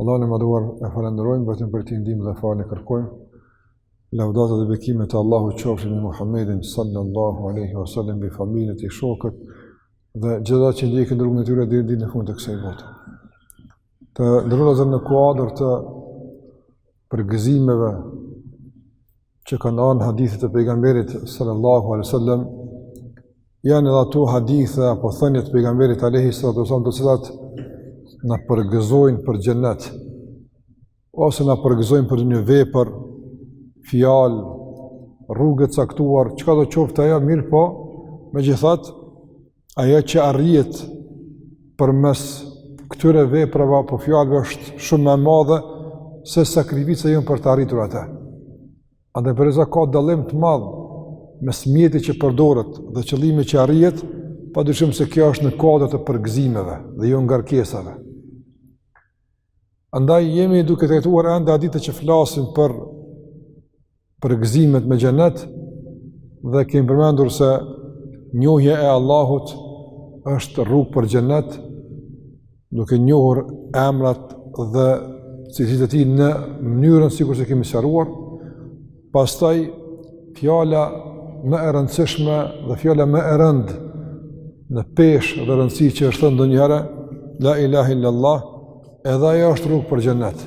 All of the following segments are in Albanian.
Allahun e madhëruar e falenderojmë, vetëm prej tij ndihmë dhe falje kërkojmë. Lavdatat dhe bekimet e Allahut qofshin mbi Muhammedin sallallahu aleyhi wa sallam mbi familjen e tij shokët dhe gjithë ata që ndjekin rrugën e tyre deri në ditën e fundit të kësaj bote. Të nderuar vëllezër në kuadër të përgëzimeve që kanë ardhur hadithe të pejgamberit sallallahu alaihi wasallam janë edhe ato hadithe apo thënie të pejgamberit alaihi salatu wasallam të cilat na përgëzojnë për xhennet ose na përgëzojnë për një vepër, fjalë, rrugë të caktuar, çka do qoftë ajo mirëpo, megjithatë Ajo që arrihet përmes këtyre veprave apo fjalëve është shumë më e madhe se sakrifica jonë për të arritur atë. A dhe përreza ka dallim të madh mes mjetit që përdoret dhe qëllimit që arrihet, pa dyshim se kjo është në kuadër të përgëzimeve dhe jo ngarkesave. Andaj jemi duke trajtuar ende hadithe që flasin për përgëzimet me xhenet dhe kemi përmendur se njohja e Allahut është rrugë për xhenet, duke njohur emrat dhe cilësitë e tij në mënyrën sikurse kemi sqaruar. Pastaj fjala më e rëndësishme dhe fjala më e rëndë në peshë dhe rëndësi që është thënë ndonjëherë la ilaha illallah edhe ajo është rrugë për xhenet.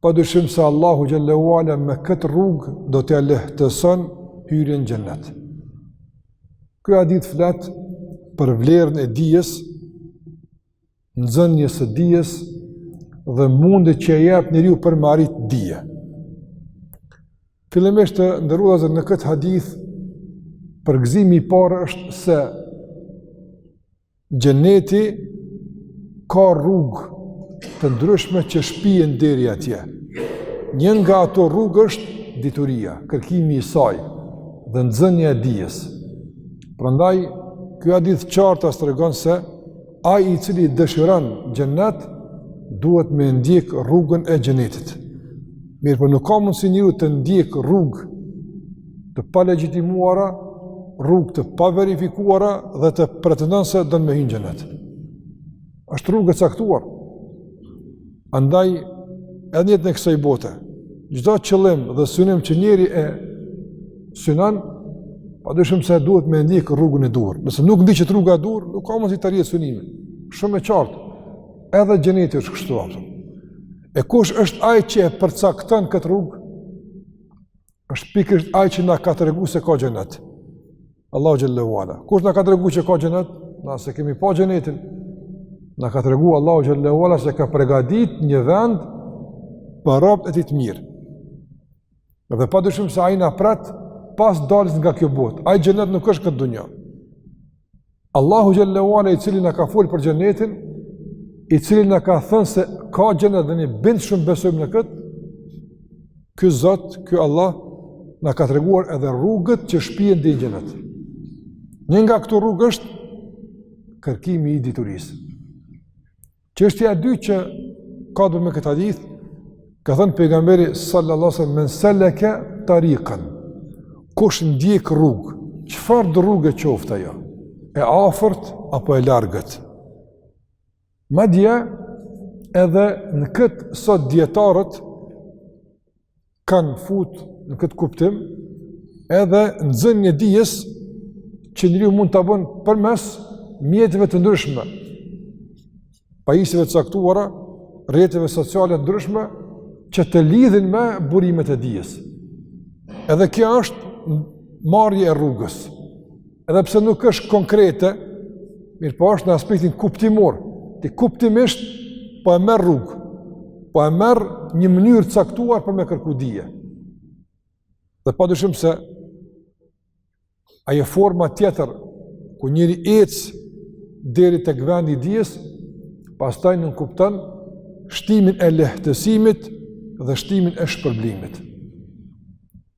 Pa dyshim se Allahu xhelle ve ala me këtë rrugë do t'ia lehtëson hyrjen në xhennet. Ky hadith flet për vlerën e dijes, nxënies së dijes dhe mundit që e jep njeriu për marrë dije. Fillimisht të nderuar vëllezër në këtë hadith, përgëzimi i parë është se Xheneti ka rrugë të ndryshme që shpien deri atje. Një nga ato rrugë është dituria, kërkimi i saj dhe nxënia e dijes. Prandaj, ky hadith qartas tregon se ai i cili dëshiron xhenet duhet me ndjek rrugën e xhenetit. Mirëpo nuk ka mundësi njeriu të ndjek rrugë të palegjitimuara, rrugë të paverifikuara dhe të pretendon se don me hy n'xhenet. Është rrugë e caktuar. Andaj edhe në jetën e kësaj bote, çdo qëllim dhe synim që njeriu e synon, padyshim se duhet me ndjek rrugën e duhur. Nëse nuk ndiqet rruga e duhur, nuk ka mundësi të arrihet synimi. Shumë e qartë. Edhe xheneti është kështu atë. E kush është ai që e përcakton këtë rrugë? është pikërisht ai që na ka tregu se ka xhenet. Allahu xhelle ue ala. Kush na ka tregu që ka xhenet? Na s'e kemi pa xhenetin. Na ka tregu Allahu xhelle ue ala se ka përgatit një vend për robët e tij të mirë. Dhe pa dyshim se ai na pret pas daljes nga kjo botë. Ai xhenet nuk është në këtë dunja. Allahu xhelle ue ala i cili na ka fol për xhenetin, i cili na ka thënë se ka xhenet dhe ne bindshëm besojmë në këtë, ky Zot, ky Allah, na ka treguar edhe rrugët që shpien deri në xhenet. Një nga këto rrugë është kërkimi i diturisë. Çështja e dytë që ka të me këtë hadith, ka thënë pejgamberi sallallahu alajhi wasallam, "Men salaka tariqan" kush ndjek rrugë, çfarëdo rrugë qoftë ajo? E afërt apo e largët? Madje edhe në këtë sot dijetarët kanë fut në këtë kuptim edhe nxënien e dijes që njeriu mund ta bën përmes mjeteve të ndryshme, pajisjeve të caktuara, rrjeteve sociale të ndryshme që të lidhin me burimet e dijes. Edhe kjo është marrje e rrugës. edhe pse nuk është konkrete, mirëpo është në aspektin kuptimor, ti kuptimisht po e merr rrugën, po e merr një mënyrë të caktuar për me kërku dije. Dhe pa dyshim se ajo forma tjetër, ku njeriu ec deri tek vendi i dijes, pastaj nënkupton shtimin e lehtësimit dhe shtimin e shpërblimit.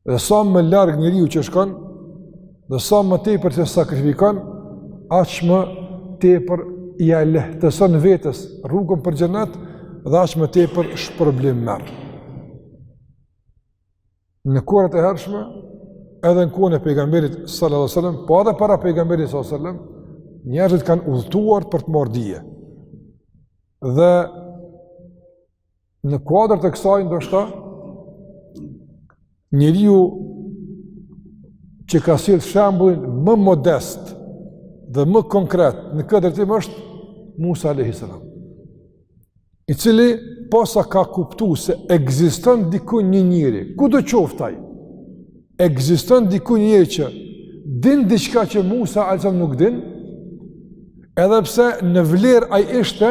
Dhe sa më larg njeriu që shkon, dhe sa më tepër që sakrifikon, aq më tepër ia lehtëson vetes rrugën për xhenet, dhe aq më tepër shpërblim merr. Në kohërat e hershme, edhe në kohën e pejgamberit sallallahu alajhi wasallam, po edhe para pejgamberit sallallahu sallam, njerëzit kanë udhëtuar për të marrë dije. Dhe Në kuadër të kësaj, ndoshta, njeriu që ka sjell shembullin më modest dhe më konkret në këtë drejtim është Musa a.s. I cili posa ka kuptu se ekziston diku një njeri, kudo qoftë ai, ekziston diku një njeri që din diçka që Musa a.s. nuk din, edhe pse në vlerë ai ishte,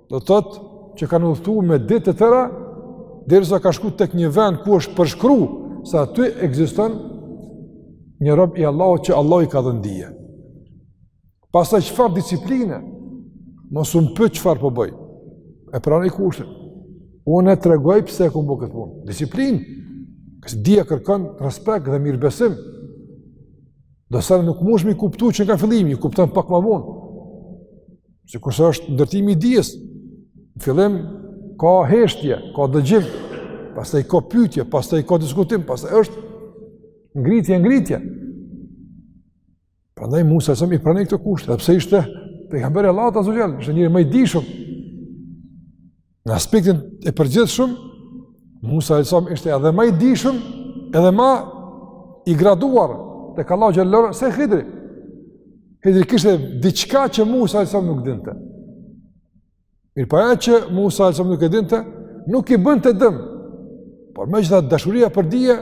Do të thotë që kanë udhëtuar me ditë të tëra derisa ka shkuar tek një vend ku është përshkruar se aty ekziston një rob i Allahut që Allah i ka dhënë dije. Pastaj çfarë disipline? Mos më pyt çfarë po bëj. E pranoj kushtin. Unë e tregoj pse e kam bërë këtë punë. Disiplinë. Dija kërkon respekt dhe mirëbesim. Disa nuk mundsh me i kuptu që nga fillimi, i kupton pak ma vonë. Sikurse është ndërtimi i dijes, në fillim ka heshtje, ka dëgjim, pastaj ka pytje, pastaj ka diskutim, pastaj është ngritje, ngritje. Prandaj Musa alejhi selam i pranoi këto kushte, edhe pse ishte pejgamber i Allahut azze ve xhel, ishte njeri më i dijshëm. Në aspektin e përgjithshëm, Musa alejhi selam ishte edhe më i dijshëm, edhe më i graduar tek Allahu xhallahu se Hidri. Hidri kishte diçka që Musa alejhi selam nuk dinte. Mirëpo ajo që Musa alejhi selam nuk e dinte, nuk i bënte dëm. Por megjithatë dashuria për dije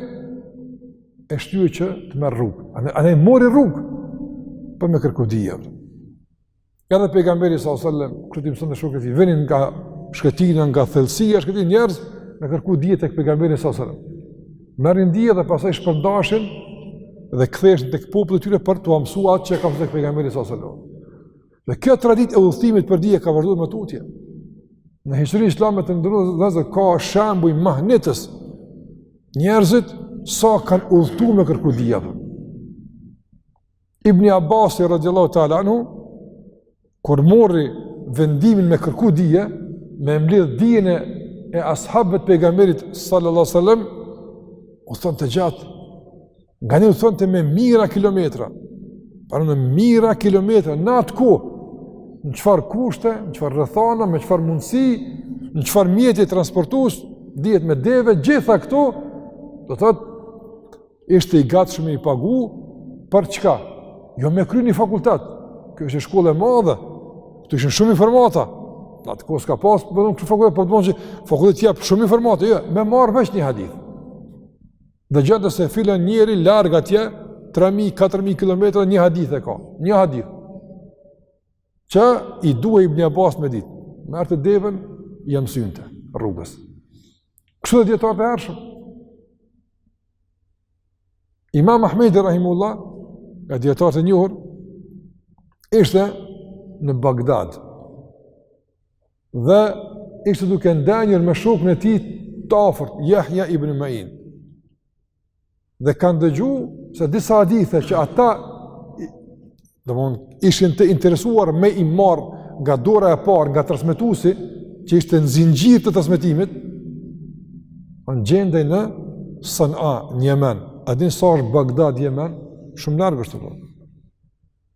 e shtyu që të merr rrugë. Ai e mori rrugë për me kërku dije. Edhe pejgamberi sa sallam, kështu i mësonte shokët e tij, vinin nga shkretina, nga thellësia e shkretinës njerëz, me kërku dije tek pejgamberi sa sallam. Merrnin dije dhe pastaj shpërndashin dhe ktheheshin tek populli i tyre për t'ua mësu atë që e ka thënë pejgamberi sa sallam. Dhe kjo traditë e udhëtimit për dije ka vazhdu edhe më tutje. Në historinë islame të nderuar vëllezër ka shembuj mahnitës njerëzit sa kanë udhëtu me kërku dije. Ibni Abasi, radiallahu ta'ala anhu, kur mori vendimin me kërku dije, me mbledh dijen e, e ashabëve të pejgamberit sallallahu sallam, udhtonte gjatë, nganjëherë udhtonte me mijëra kilometra, pra me mijëra kilometra, në atë kohë, në çfarë kushte, në çfarë rrethana, me çfarë mundësi, me çfarë mjeti transportus, dihet me deve, gjitha këto, do të thotë, Ishte i gatshëm me i pagu, për çka? Jo me kry një fakultet, kjo është shkollë e madhe, këtu ishin shumë informata, n'atë kohë s'ka pas, për në fakultet, për po të mund që fakultet jep shumë informata, jo, me marrë veç një hadith. Dhe dëgjonte se filan njeri larg atje, 3.000-4.000 km një hadith e ka, një hadith. që i duhej Ibni Abbas me ditë, marrte devën, ia mësynte rrugës. Kështu edhe dijetarët e hershëm. Imam Ahmedi rahimehullah, nga dijetarët e njohur, ishte në Bagdad, dhe ishte duke ndenjër me shokun e tij të afërt, Jahja ibn Ma'in. dhe kanë dëgju se disa hadithe që ata domethënë ishin të interesuar me i marrë nga dora e parë, nga transmetuesi, që ishte në zinxhir të transmetimit, ai gjendej në Sana, n'Jemen, a din sa është Bagdad, Jemen, shumë largë është të përë.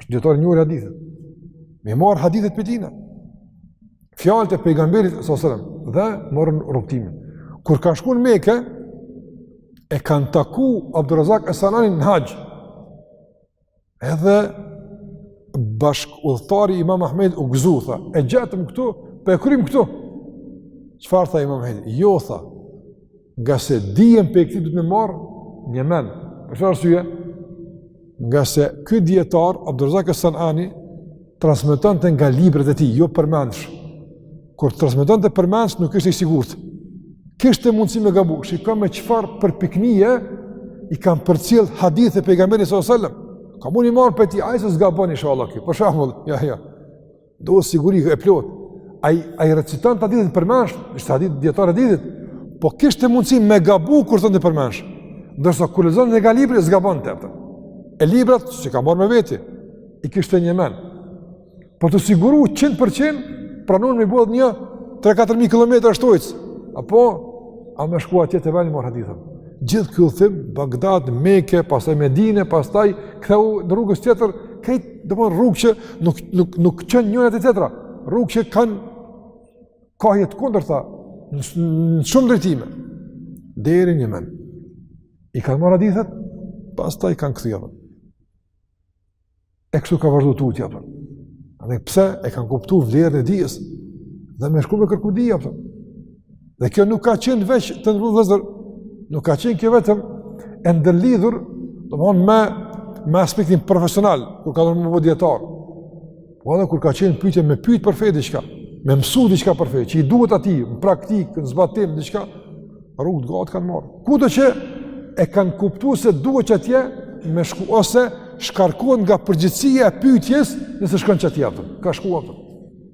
Është dijetar i njohur i hadithit. Me marrë hadithet prej tina. Fjalët e pejgamberit, s.a.s., dhe morën rrugëtimin. Kur kanë shku në Mekë, e kanë taku Abdurrezak es-Sananin në haxh. Edhe bashkudhëtari i imam Ahmedit u gëzu, tha, e gjetëm këtu, po e kryjmë këtu. Çfarë tha imam Ahmedi? Jo, tha, Ngase dijen prej këtij duhet me marrë n'Jemen. Për çfarë arsye, ngase ky dijetar, Abdurrezak es-Sanani, transmetonte nga librat e tij, jo përmendsh. Kur transmetonte përmendsh, nuk ishte i sigurt. Kishte mundësi me gabu, shiko me çfarë përpiknije i kanë përcjellë hadithet e pejgamberit s.a.s. Ka mund i marrë prej tij, ai se s'gabon inshallah kjo, për shembull, jo, jo. Duhet siguri e plotë. Ai ai recitonte hadithet përmendsh, është hadith dijetar i hadithit. Po kishte mundësi me gabu kur thonte përmendsh. Ndërsa kur lexonte nga libri s'gabonte. E librat s'i ka marrë me veti, i kishte n'Jemen. Për t'u siguru 100% pranon me bë edhe një 3-4.000 km shtojcë. Apo, a me shku atje te vendi me marrë hadithin. Gjithë kthim, Bagdad, Mekë, pastaj Medinë, pastaj, kthehu në rrugë tjetër, këtë Domethënë rrugë që nuk, nuk, nuk çon njëra te tjetra, rrugë që kanë kahje të kundërta, në, në shumë drejtime, deri n'Jemen. I kanë marrë hadithet, pastaj janë kthy edhe. E kështu ka vazhdu tutje, për. Andaj pse e kanë kuptu vlerën e dijes, dhe me shku me kërku dije, për. Dhe kjo nuk ka qenë veç të ndërlëzër, nuk ka qenë kjo vetëm e ndërlidhur, domethënë me, me aspektin profesional, kur ka nërë me u bë dijetar. Po edhe kur ka qenë pyetje me pyet për fe diçka, me mësu diçka për fe, që i duhet atij, në praktikë, në zbatim, diçka, rrugë të gjata kanë marrë. Kudo që e kanë kuptu se duhet që atje, me shku, ose shkarkohen nga përgjegjësia e pyetjes, nëse shkon që atje, ka shku atje.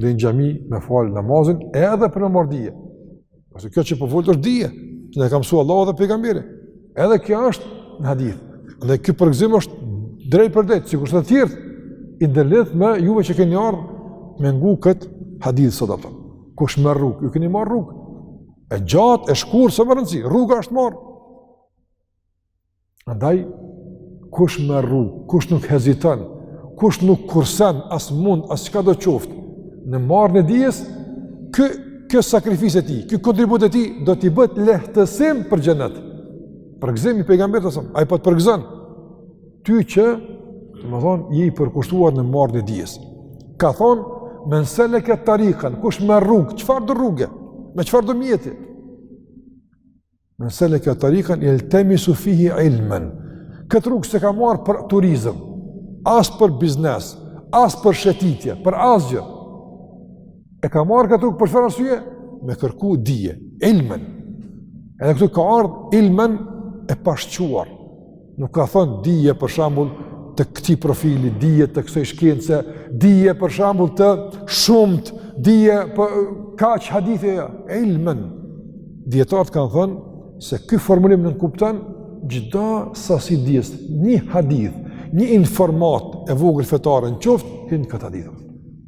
dhe në xhami me falë namazin edhe për me marrë dije. Se kjo që përvullë po është dije, që na e ka mësu Allahu dhe pejgamberi. Edhe kjo është në hadith. Dhe ky përgëzim është drejtpërdrejt, sikurse të tjerët, i ndërlidhur me juve që keni ardhë me ngu këtë hadith sot apëton. Kush merr rrugë, ju keni marrë rrugë. E gjatë, e shkurtër, s'është me rëndësi, rruga është marrë. Andaj, kush merr rrugë, kush nuk heziton, kush nuk kursen, as mund, as çkado qoftë, në marrjen e dijes, kjo, kjo sakrificë e tij, ky kontribut i tij, do t'i bëhet lehtësim për xhenet. Përgëzim i Pejgamberit alejhi selam, ai po të përgëzon, ty që, domethonë, je i përkushtuar në marrjen e dijes. Ka thonë, men seleke tarikan, kush merr rrugë, çfarëdo rruge, me çfarëdo mjeti, Men seleke tarikan, jeltemisu fihi ilmen. Këtë rrugë s'e ka marrë për turizëm, as për biznes, as për shëtitje, për asgjë. E ka marrë këtë rrugë për çfarë arsye? Me kërku dije, ilmen. Edhe këtu ka ardhë ilmen e pashquar. Nuk ka thonë dije për shembull të këtij profili, dije të kësaj shkence, dije për shembull të shumtë, dije për kaq hadithe, jo, ilmen. Dijetarët kanë thonë se ky formulim nënkupton çdo sasi dijes, një hadith, një informatë e vogël fetare në qoftë, hin në këtë hadith.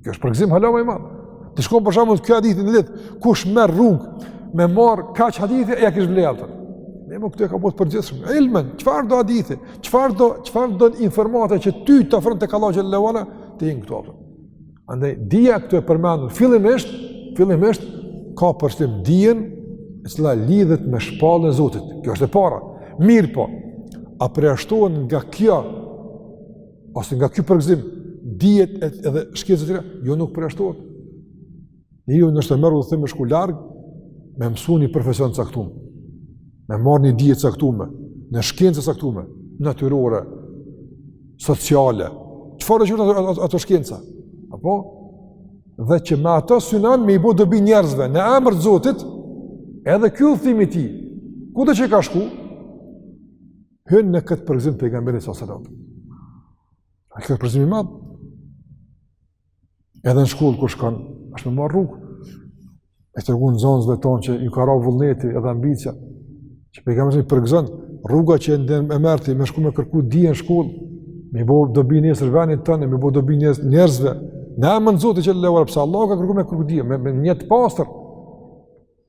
Ky është përgëzim hala më i madh. Ti shkon për shembull kjo hadith në ditë, kush merr rrugë me marr kaq hadithe ia kish vlejtë atë. Ama këtu e ka bërë përgjithësim. Ilmen, çfarëdo hadithi, çfarëdo çfarëdo informate që ty të afron tek Allahu xhele ue ala hin këtu. Andaj dija këtu e përmendur fillimisht, fillimisht ka për qëllim dijen e cila lidhet me shpallën e Zotit. Kjo është e para. Mirëpo, a përjashtohen nga kjo ose nga ky përgëzim, dijet edhe shkencat e tjera, jo nuk përjashtohet. Njeriu nëse merr udhëtim me shku larg, me mësu një profesion të caktum, me marrë një dije të caktume, në shkenca të caktume, natyrore, sociale, çfarëdo që janë ato, ato shkenca, apo? Dhe që me ato synon me i bo dobi njerëzve, në emër të Zotit, edhe ky udhëtimi i tij, kudo që ka shku, hyn në këtë përgëzim Pejgamberit alejhi selam. Asht përgëzim i madh, edhe në shkollë kur shkon, është me marrë rrugë, e t'u tregojmë nxënësve tanë që ju ka ra vullneti edhe ambicia, që Pejgamberi i përgëzon, rruga që e, e merr ti, me shku me kërku dije në shkollë, me bo dobi nesër venit tonë, me bo dobi nesër njerëzve, në emën Zotit xhele ue ala, pse Allahu ka kërku me kërku dije, me, me nijet të pastër,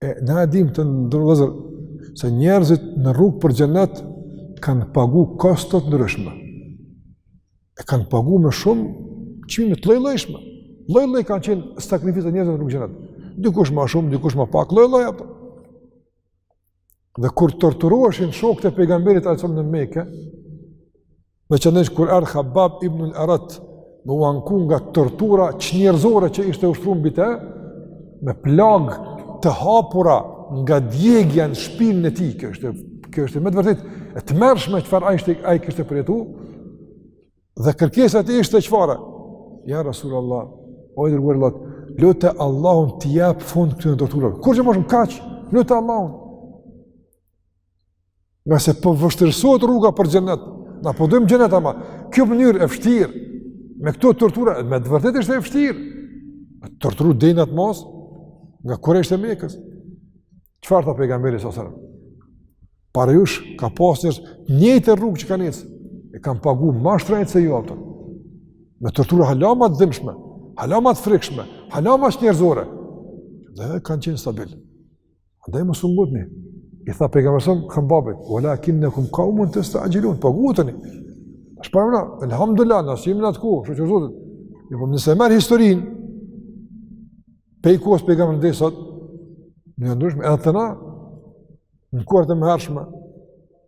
E na e dimë të nderuar vëllezër se njerëzit në rrugë për xhenet kanë pagu kosto të ndryshme. E kanë pagu me shumë çmime të lloj-llojshme. Lloj-lloj kanë qenë sakrificat e njerëzve në rrugë xhenet. Dikush më shumë, dikush më pak, lloj-lloj apo. Dhe kur torturoheshin shokët e pejgamberit alejhi selam në Mekë, më ça nisë kur erdh Khabab ibn al-Arat me u ankue nga tortura çnjerëzore që ishte ushtru mbi te, me plagë të hapura nga djegja në shpinën e tij, kjo është, kjo është me të vërtetë e tmerrshme çfarë ai kishte përjetu, Dhe kërkesa e tij ishte çfarë? Ja Rasulullah, o i dërguar i Allahut, lute Allahun të japë fund këtyre torturave. Kurgja më shumë, kaq, lute Allahun. Na se po vështirësohet rruga për xhenet. Na po dojmë xhenet ama. Kjo mënyrë e vështirë me këto tortura, me të vërtetë ishte e vështirë. Torturu deri në atë masë nga kurejshët e Mekës. Çfarë tha pejgamberi sa sa? Para jush ka pasur në këtë rrugë që kanë ecë. E kanë paguar më shtrenjtë se ju ato. Me tortura hala ma të dhimbshme, hala ma të frikshme, hala ma çnjerëzore. Dhe kanë qenë stabil. Andaj mos u ngutni. I tha pejgamberi Khababit, "Wala kinnakum qaumun tastajilun." Po nguteni. Tash pra na, alhamdulillah, na s'jemi n'atë kohë, shyqyr Zotit. E po ma nëse marr historinë, Pej kohës pejgamberit deri sot, në ndryshme, edhe te na, në kohërat e mëhershme,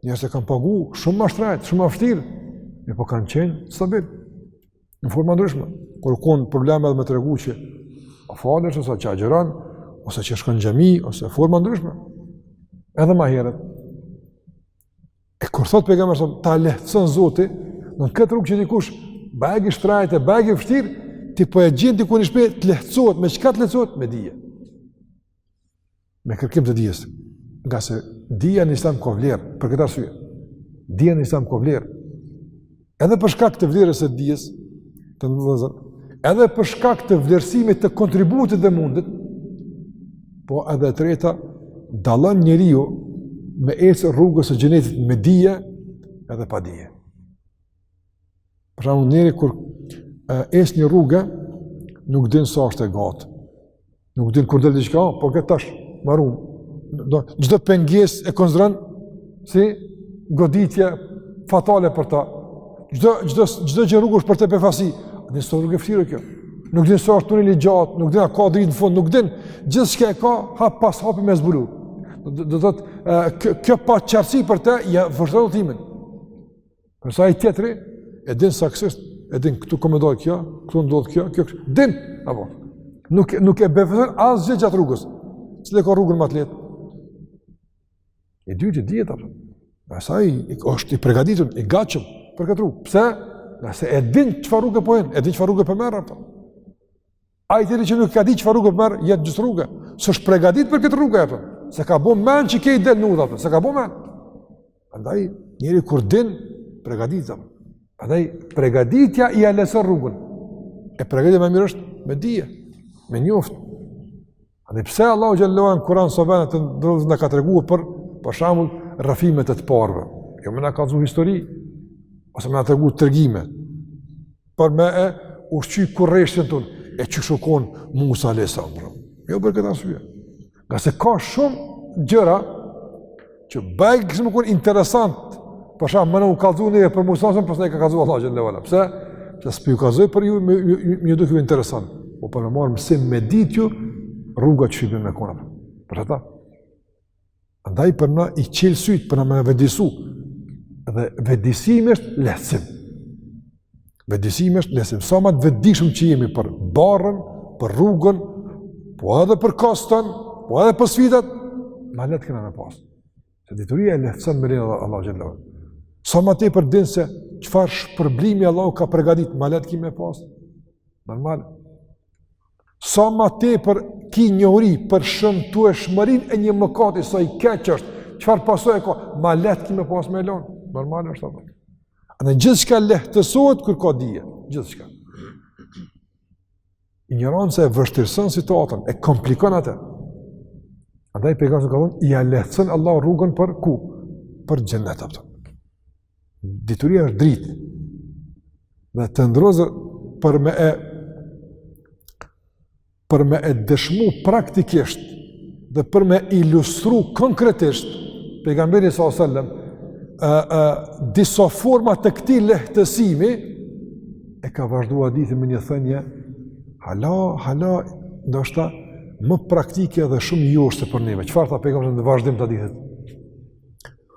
njerëz e kanë pagu shumë ma shtrejtë, shumë ma vështirë, e po kanë qenë stabil, në forma ndryshme, ka kon problem edhe me tregu që falesh, ose që agjëron, ose që shkon xhami, ose forma ndryshme, edhe ma herët. E kur thot pejgamberi thot ta lehtëson Zoti, në këtë rrugë që dikush e pagu shtrejtë, e pagu vështirë, ti po e gjen diku ni shteg, të lehtësohet, me çka të lehtësohet me dije. Me kërkim të dijes. Ngase dija në Islam ka vlerë, për këtë arsye. Dija në Islam ka vlerë. Edhe për shkak të vlerës së dijes, të ndëzën, edhe për shkak të vlerësimit të kontributit dhe mundit, po edhe e treta, dallon njeriu me ecë rrugës së xhenetit me dije edhe pa dije. Për shembull njeri kur ecë një rrugë, nuk din sa është e gatë. Nuk din kur del diçka, po këtë tash mbarun. Çdo çdo pengesë e konsideron si goditje fatale për ta. Çdo çdo çdo gjë rrugës për të befasi. Dhe sa është rrugë vështirë kjo. Nuk din sa është tuneli i gjatë, nuk din a ka dritë në fund, nuk din. Gjithçka e ka hap pas hapi me zbulu. Do të thotë kjo paqartësi për të ja vështirëson udhëtimin. Përderisa ai tjetri, e din saksisht, e din këtu ka me ndodh kjo, këtu ndodhë kjo, kjo kështu, din, apo, nuk, nuk e befason asgjë gjatë rrugës, cili e ka rrugën më të lehtë. E dyti, de, apo, për se ai, i, është i pregaditun, i gatshëm për këtë rrugë, pse, ngase e din çfarë rruge po hyn, e din çfarë rruge po merr, apo. Ai tjetri që nuk e di çfarë rruge po merr, jeta gjithë rrugë. S'është pregatit për këtë rrugë apo? S'e ka bo mend që ka i del n'udhë apo? S'e ka bo mend. Andaj njeri kur din pregatitet. Andaj pregatitja ia lehtëson rrugën. E pregatitja më e mirë është me ditë, me njoftë. Dhe pse Allahu xhele ve ala n'Kur'an subhanehu ve teala na ka tregu për për shembull rrëfimet e të parëve. Jo me na kallëzu histori ose me na tregu tregime. Për me e ushqy kureshtjen tonë e ç'u shkoi Musa alejhi selam. Jo për këtë arsye. Ngase ka shumë gjëra Që bëj, kish me kon interesant, për shembull, me na u kallëzu neve për Musën, por s'i ka kallëzu Allahu xhele ve ala. Pse? Që s'po ju kallëzoj për ju, me ju dukë ju interesant. Po për me marrë mësim me ditë ju, rruga qysh kish me kon. Për shëta? Andaj për me i çelë sytë, për me na vetëdijesu. Dhe vetëdijesimi është lehtësim. Vetëdijesimi është lehtësim. Sa ma të vetëdijshëm që jemi për barrën, për rrugën, po edhe për koston, po edhe për sfidat, ma lehtë kena me pas. Se dituria e lehtëson me lejen e Allahut xhele ve ala. Sa ma tepër di se çfarë shpërblimi Allahu ka pregatit, ma lehtë ki me pas. Normal. Sa ma tepër ki njohuri për shëmtueshmërinë e një mëkati, sa i keq është, çfarë pasoje ka, ma lehtë ki me pas me e lënë. Normal është apo. E gjithçka lehtësohet kur ka dije, gjithçka. Injoranca e vështirëson situatën, e komplikon atë. Andaj pejgamberi ka thonë, ia lehtëson Allahu rrugën për ku? Për xhennet, apo jo. Dituria është dritë. Dhe të ndriçon për me e për me e dëshmu praktikisht dhe për me ilustru konkretisht pejgamberi alejhi selam e, e, disa forma të këtij lehtësimi e ka vazhdu hadithin me një thënie hala, hala ndoshta më praktike dhe shumë joshëse për neve çfarë tha pejgamberi në vazhdim të hadithit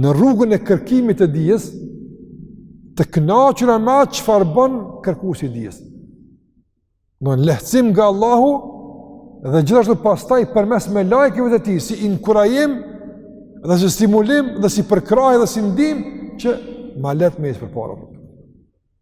në rrugën e kërkimit të dijes, të kënaqur me atë çfarë bën kërkuesi i dijes. Domethënë lehtësim nga Allahu dhe gjithashtu pastaj përmes melaikeve të tij si inkurajim dhe si stimulim dhe si përkrahje dhe si ndihmë që ma lehtë me ecë përpara.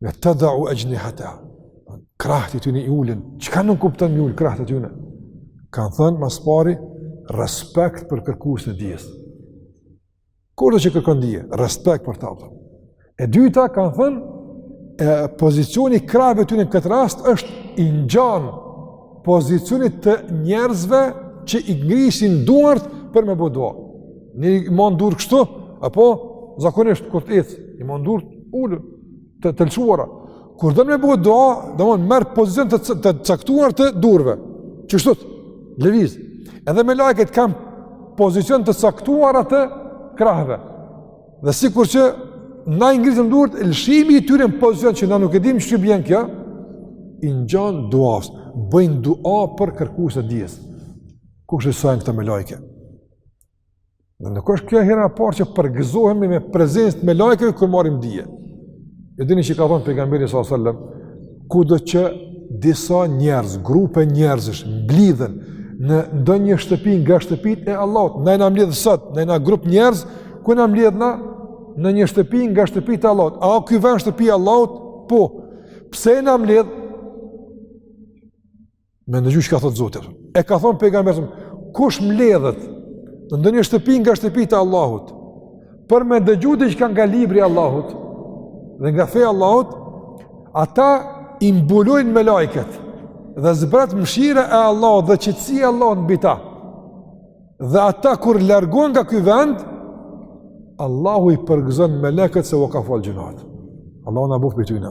Le tedau exhnihateha. Krahët e tyre i ulin. Çka nënkupton i ulin krahët e tyre? Kanë thënë ma së pari, respekt për kërkuesin e dijes. Këdo që kërkon dije? Respekt për ta. E dyta kanë thënë, e, pozicioni i krahëve të tyre në këtë rast është i ngjan pozicionit të njerëzve që i ngrisin duart për me bo dua. Ne i mbajmë durt kështu, apo zakonisht kur të ecim, i mbajmë durt ulët të lëshuara. Kur don me bo dua, domethënë merr pozicion të të caktuar të durve. Që kështu lëviz. Edhe melajket kanë pozicion të caktuara të krahëve. Dhe sikur që na i ngrisim duart, lëshimi i tyre në pozicion që na nuk e dim qysh bjen kjo, i ngjan duas, bëjnë dua për kërkusit e dijes. Kush e, se janë këta melajke? Dhe nuk është kjo hera e parë që përgëzohemi me prezencë të melajkeve kur marrim dije. E dini që ka thonë pejgamberi sallallahu alajhi wasallam, kudo që disa njerëz, grupe njerëzish mblidhen në ndonjë shtëpi nga shtëpitë e Allahut, na jena mbledh sot, na jena grup njerëz ku jena mbledh na në një shtëpi nga shtëpitë e Allahut. A ky vend shtëpi e Allahut? Po. Pse jena mbledh? Me ndëgju çka thotë Zoti. E ka thonë pejgamberi, kush mbledhet në ndonjë shtëpi nga shtëpitë e Allahut, për me ndëgju diçka nga libri i Allahut, dhe nga feja e Allahut, ata i mbulojnë melajket, dhe zbret mshira e Allahut dhe qetësia e Allahut mbi ta. Dhe ata kur largohen nga ky vend, Allahu i përgëzon melajket se ua ka falë gjynahet. Allahu na boftë prej tyne.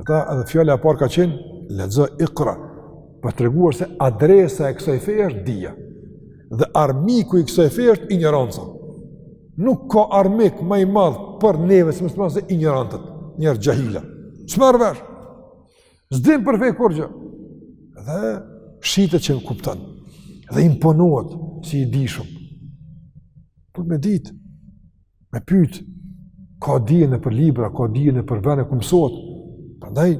Prandaj edhe fjala e parë ka qenë, lexo ikra, për treguar se adresa e kësaj feje është dija. Dhe armiku i kësaj feje është injoranca. Nuk ka armik ma i madhë për neve si muslimanë se injorantët, njerëz xhahila. S'merr vesh, s'din për fe kurrgjë. Dhe shitet që kupton, dhe imponohet si i dijshëm. Por me ditë, me pyt, ka dije nëpër libra, ka dije nëpër vene, ku mësohet, prandaj,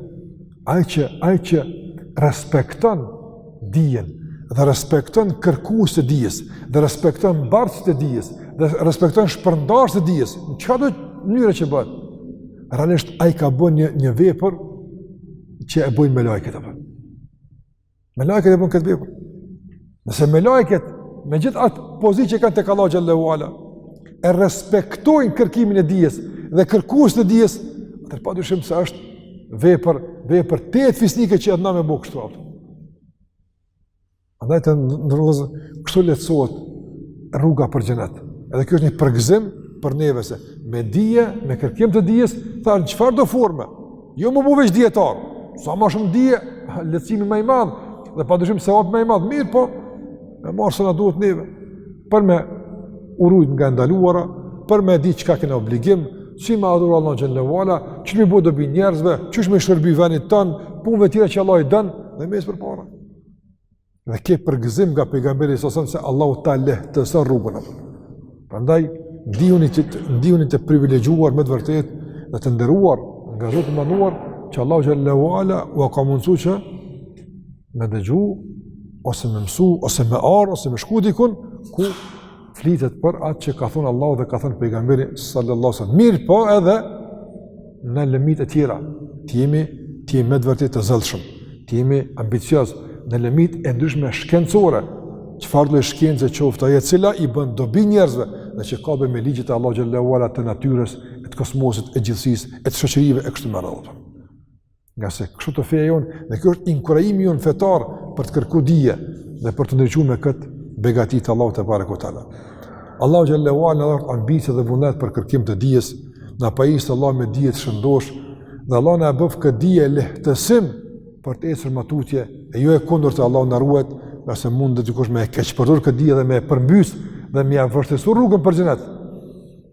aj që, aj që respekton dijen, dhe respekton kërkusit e dijes, dhe respekton bartësit e dijes, dhe respekton shpërndarësit e dijes, në çkado mnyre që bëhet? Realisht, aj ka bën një, një vepër që e bojnë melajket e bojnë. Melajket e bojnë këtë vepër. Nëse melajket, me gjithë atë pozitë që kanë tek Allahu xhele ue ala, e respektojnë kërkimin e dijes dhe kërkusit e dijes, atëherë pa dyshim se është vepër, vepër tejet fisnike që edhe na me bo kështu atë. Andaj të nderuar, kështu lehtësohet rruga për xhenet. Edhe kjo është një përgzim për neve se me dije, me kërkim të dijes, thamë në çfarëdo forme, Jo m'u bu veç dijetar. Sa ma shumë dije, lehtësimi ma i madh dhe pa dyshim sevapi ma i madh, mirëpo me marrë sa na duhet neve për m'u rujt nga e ndaluara, për me di çka kena obligim, si me adhuru Allahun xhelle ve ala, qysh me i bu dobi njerëzve, qysh me shërby venit tonë, punëve tjera që Allahu i don, dhe me ec përpara. Dhe ke përgëzim nga pejgamberi sallallahu alejhi ve sellem se Allahu ta lehtëson rrugën atë. Prandaj ndihuni të privilegjuar me të vërtetë dhe të nderuar nga Zoti i Madhëruar që Allahu xhelle ve ala ua ka mundësu që me dëgju ose me mësu ose me ardh ose me shku dikun ku flitet për atë që ka thënë Allahu dhe ka thënë pejgamberi sallallahu alejhi ve sellem. Mirëpo edhe në lëmit e tjera, të jemi me të vërtetë të zëllshëm, të jemi ambicioz në lëmit e ndryshme shkencore, çfarëdo shkence qoftë ajo e cila i bën dobi njerëzve dhe që ka të bëjë me ligjet e Allahut xhelle ve ala të natyrës, e të kosmosit, e gjithësisë, e të shoqërive e kështu me radhë. Ngase kështu thotë feja jonë, dhe kjo është inkurajimi jonë fetar për të kërku dije dhe për të ndriçu me këtë begati të Allahut tebareke ve teala. Allahu xhelle ve ala na dhuroftë ambicie dhe vullnet për kërkim të dijes, na pajistë Allahu me dije të shëndoshë, dhe Allahu na e bëftë këtë dije lehtësim për të ecur më tutje, e jo e kundërta, Allahu na rujtë, ngase mundet dikush me e keqpërdor këtë dije dhe me e përmbys dhe me e vështirësu rrugën për xhenet.